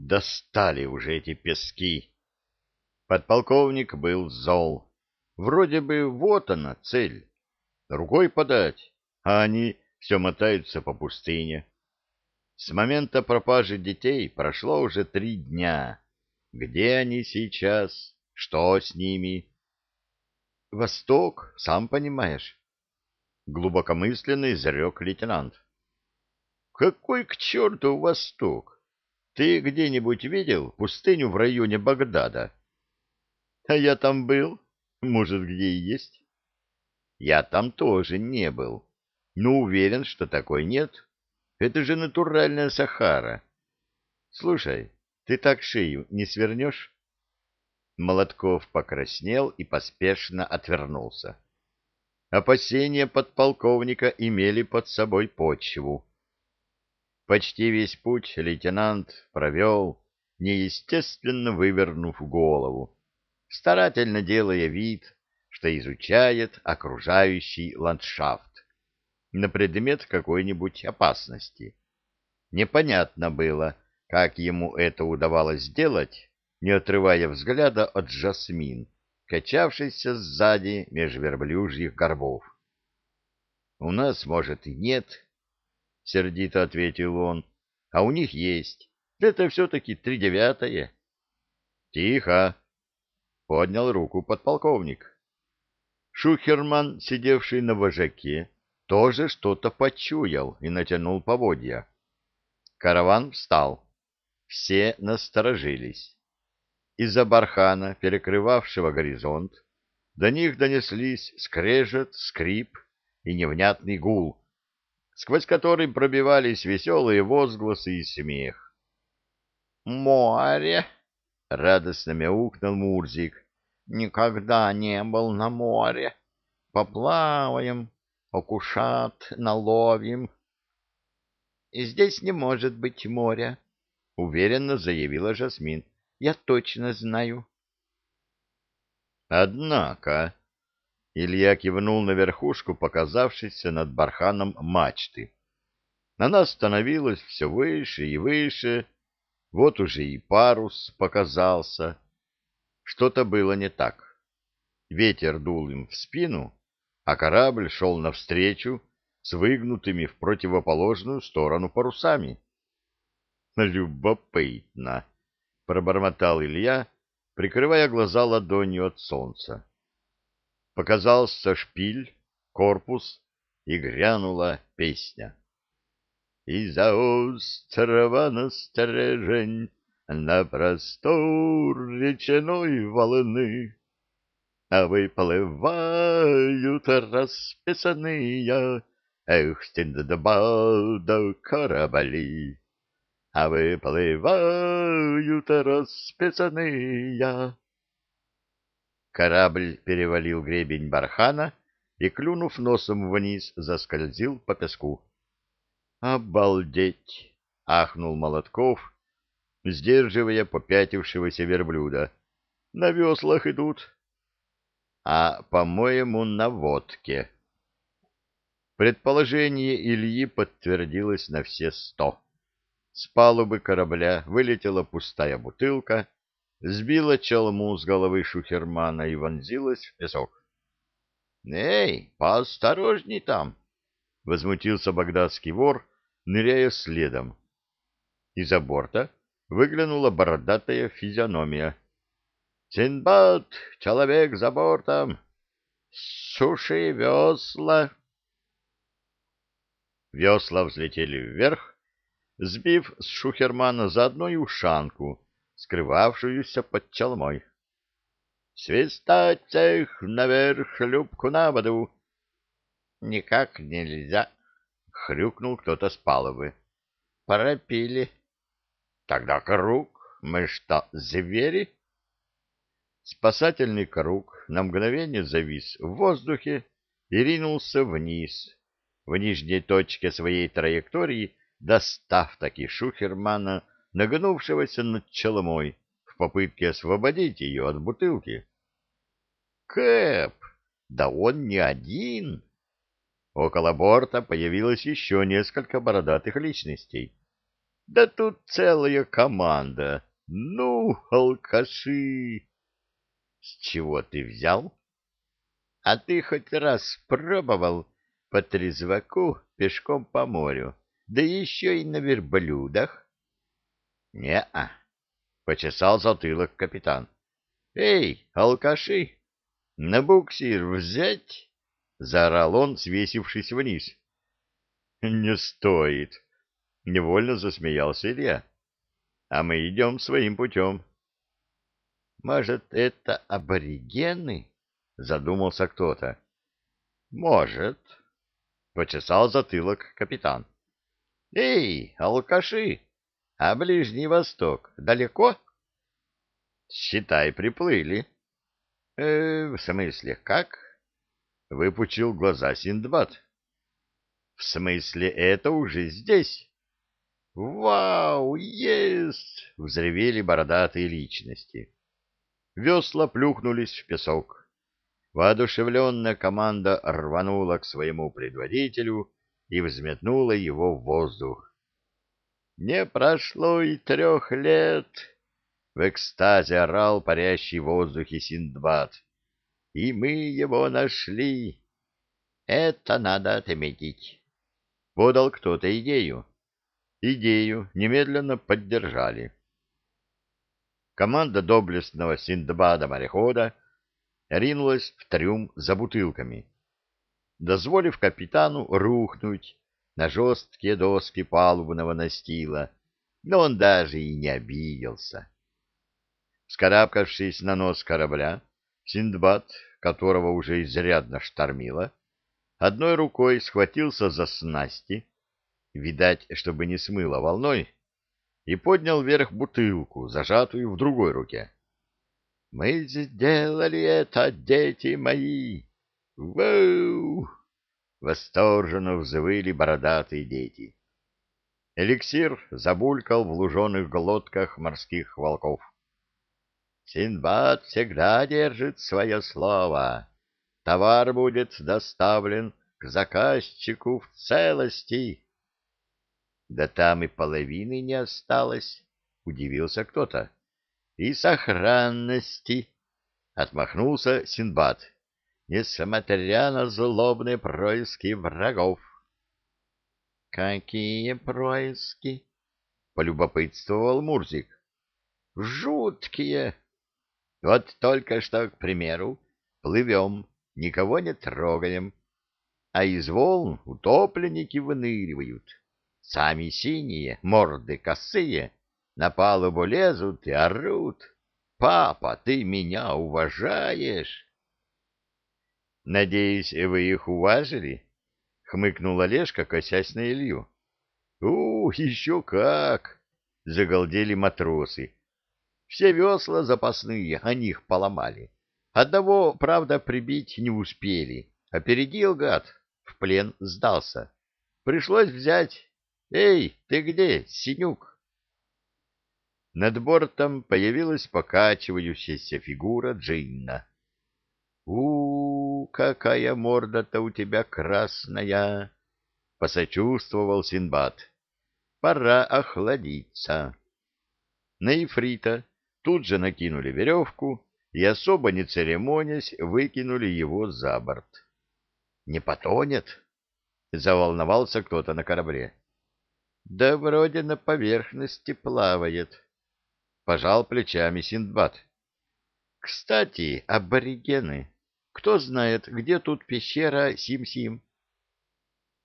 Достали уже эти пески. Подполковник был зол. Вроде бы вот она, цель. Рукой подать, а они все мотаются по пустыне. С момента пропажи детей прошло уже три дня. Где они сейчас? Что с ними? Восток, сам понимаешь. Глубокомысленно изрек лейтенант. Какой к черту Восток? Ты где-нибудь видел пустыню в районе Багдада? А я там был. Может, где и есть? Я там тоже не был, но уверен, что такой нет. Это же натуральная Сахара. Слушай, ты так шею не свернешь? Молотков покраснел и поспешно отвернулся. Опасения подполковника имели под собой почву. Почти весь путь лейтенант провел, неестественно вывернув голову, старательно делая вид, что изучает окружающий ландшафт на предмет какой-нибудь опасности. Непонятно было, как ему это удавалось сделать, не отрывая взгляда от Жасмин, качавшейся сзади меж верблюжьих горбов. — У нас, может, и нет, — сердито ответил он, — а у них есть. Это все-таки три девятое. — Тихо! — поднял руку подполковник. Шухерман, сидевший на вожаке, тоже что-то почуял и натянул поводья. Караван встал. Все насторожились. Из-за бархана, перекрывавшего горизонт, до них донеслись скрежет, скрип и невнятный гул, сквозь который пробивались веселые возгласы и смех. «Море!» — радостно мяукнул Мурзик. «Никогда не был на море. Поплаваем, окушат, наловим». «Здесь не может быть моря», — уверенно заявила Жасмин. Я точно знаю. Однако... Илья кивнул на верхушку, показавшейся над барханом мачты. Она становилась все выше и выше. Вот уже и парус показался. Что-то было не так. Ветер дул им в спину, а корабль шел навстречу с выгнутыми в противоположную сторону парусами. Любопытно пробормотал Илья, прикрывая глаза ладонью от солнца. Показался шпиль, корпус, и грянула песня. Из-за острова на стережень на простор речной волны а выплывают расписанные эх, стендба да корабли а выплывают расписанные. Корабль перевалил гребень бархана и, клюнув носом вниз, заскользил по песку. «Обалдеть!» — ахнул Молотков, сдерживая попятившегося верблюда. «На веслах идут». «А, по-моему, на водке». Предположение Ильи подтвердилось на все сто. С палубы корабля вылетела пустая бутылка, сбила челму с головы Шухермана и вонзилась в песок. — Эй, поосторожней там! — возмутился багдадский вор, ныряя следом. Из-за борта выглянула бородатая физиономия. — Синбад, человек за бортом! Суши весла! Весла взлетели вверх, сбив с Шухермана заодно и ушанку, скрывавшуюся под челмой. — Свистать их наверх, шлюпку на воду! — Никак нельзя, — хрюкнул кто-то с палубы. — Пропили. — Тогда круг, мы что, звери? Спасательный круг на мгновение завис в воздухе и ринулся вниз. В нижней точке своей траектории достав таки Шухермана, нагнувшегося над челомой в попытке освободить ее от бутылки. «Кэп! Да он не один!» Около борта появилось еще несколько бородатых личностей. Да тут целая команда. Ну, алкаши! С чего ты взял? А ты хоть раз пробовал по трезваку пешком по морю, да еще и на верблюдах? Не-а, почесал затылок капитан. Эй, алкаши, на буксир взять? Заорал он, свесившись вниз. Не стоит, невольно засмеялся Илья. А мы идем своим путем. Может, это аборигены? Задумался кто-то. Может, почесал затылок капитан. Эй, алкаши, а Ближний Восток далеко? Считай, приплыли. Э, в смысле, как? Выпучил глаза Синдбад. В смысле, это уже здесь? «Вау! Есть!» — взревели бородатые личности. Весла плюхнулись в песок. Воодушевленная команда рванула к своему предводителю и взметнула его в воздух. «Не прошло и трех лет!» — в экстазе орал парящий в воздухе Синдбад. «И мы его нашли!» «Это надо отметить!» — подал кто-то идею. Идею немедленно поддержали. Команда доблестного Синдбада-морехода ринулась в трюм за бутылками, дозволив капитану рухнуть на жесткие доски палубного настила, но он даже и не обиделся. Скарабкавшись на нос корабля, Синдбад, которого уже изрядно штормило, одной рукой схватился за снасти, видать, чтобы не смыло волной, и поднял вверх бутылку, зажатую в другой руке. — Мы сделали это, дети мои! Вау! Восторженно взвыли бородатые дети. Эликсир забулькал в луженых глотках морских волков. Синбад всегда держит свое слово. Товар будет доставлен к заказчику в целости. Да там и половины не осталось, — удивился кто-то. — И сохранности, — отмахнулся Синбад, несмотря на злобные происки врагов. — Какие происки? — полюбопытствовал Мурзик. — Жуткие. Вот только что, к примеру, плывем, никого не трогаем, а из волн утопленники выныривают. Сами синие, морды косые, на палубу лезут и орут. «Папа, ты меня уважаешь?» «Надеюсь, вы их уважили?» — хмыкнул Олежка, косясь на Илью. «У, еще как!» — загалдели матросы. «Все весла запасные, они их поломали. Одного, правда, прибить не успели. Опередил гад, в плен сдался. Пришлось взять «Эй, ты где, Синюк?» Над бортом появилась покачивающаяся фигура Джинна. у, какая морда-то у тебя красная!» — посочувствовал Синбад. «Пора охладиться». На Ифрита тут же накинули веревку и, особо не церемонясь, выкинули его за борт. «Не потонет?» — заволновался кто-то на корабле. Да вроде на поверхности плавает. Пожал плечами Синдбад. Кстати, аборигены. Кто знает, где тут пещера Сим-Сим?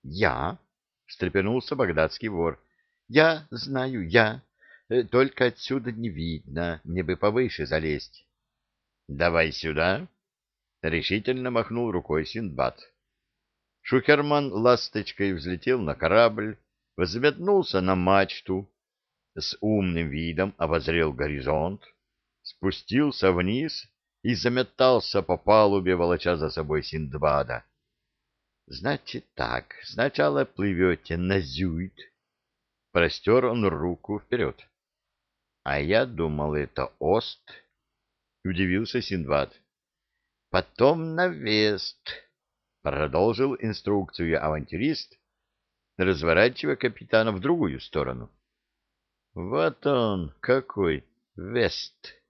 Я, встрепенулся багдадский вор. Я знаю, я. Э, только отсюда не видно, мне бы повыше залезть. Давай сюда, решительно махнул рукой Синдбад. Шухерман ласточкой взлетел на корабль, взметнулся на мачту, с умным видом обозрел горизонт, спустился вниз и заметался по палубе, волоча за собой Синдбада. — Значит так, сначала плывете на Зюит. Простер он руку вперед. — А я думал, это Ост. Удивился Синдбад. — Потом на Вест. Продолжил инструкцию авантюрист, разворачивая капитана в другую сторону. Вот он какой, Вест! —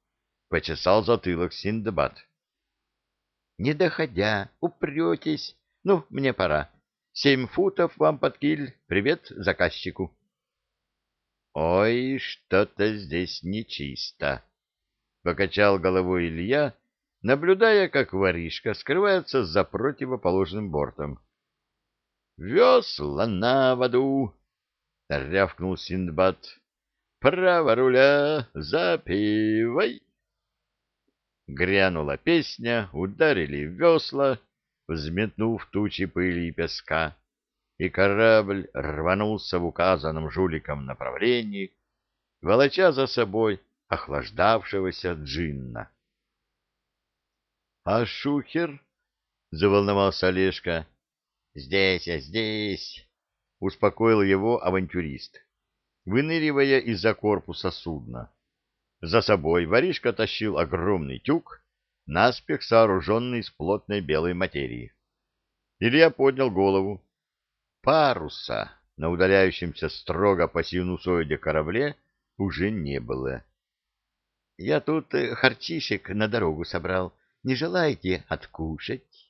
почесал затылок Синдбад. — Не доходя, упретесь. Ну, мне пора. Семь футов вам под киль. Привет заказчику. — Ой, что-то здесь нечисто, — покачал головой Илья, наблюдая, как воришка скрывается за противоположным бортом. — Весла на воду! — рявкнул Синдбад. Право руля, запивай. Грянула песня, ударили весла, взметнув тучи пыли и песка, и корабль рванулся в указанном жуликом направлении, волоча за собой охлаждавшегося джинна. — А шухер? — заволновался Олежка. — Здесь я, здесь! — успокоил его авантюрист выныривая из-за корпуса судна. За собой воришка тащил огромный тюк, наспех сооруженный из плотной белой материи. Илья поднял голову. Паруса на удаляющемся строго по синусоиде корабле уже не было. — Я тут э, харчишек на дорогу собрал. Не желаете откушать?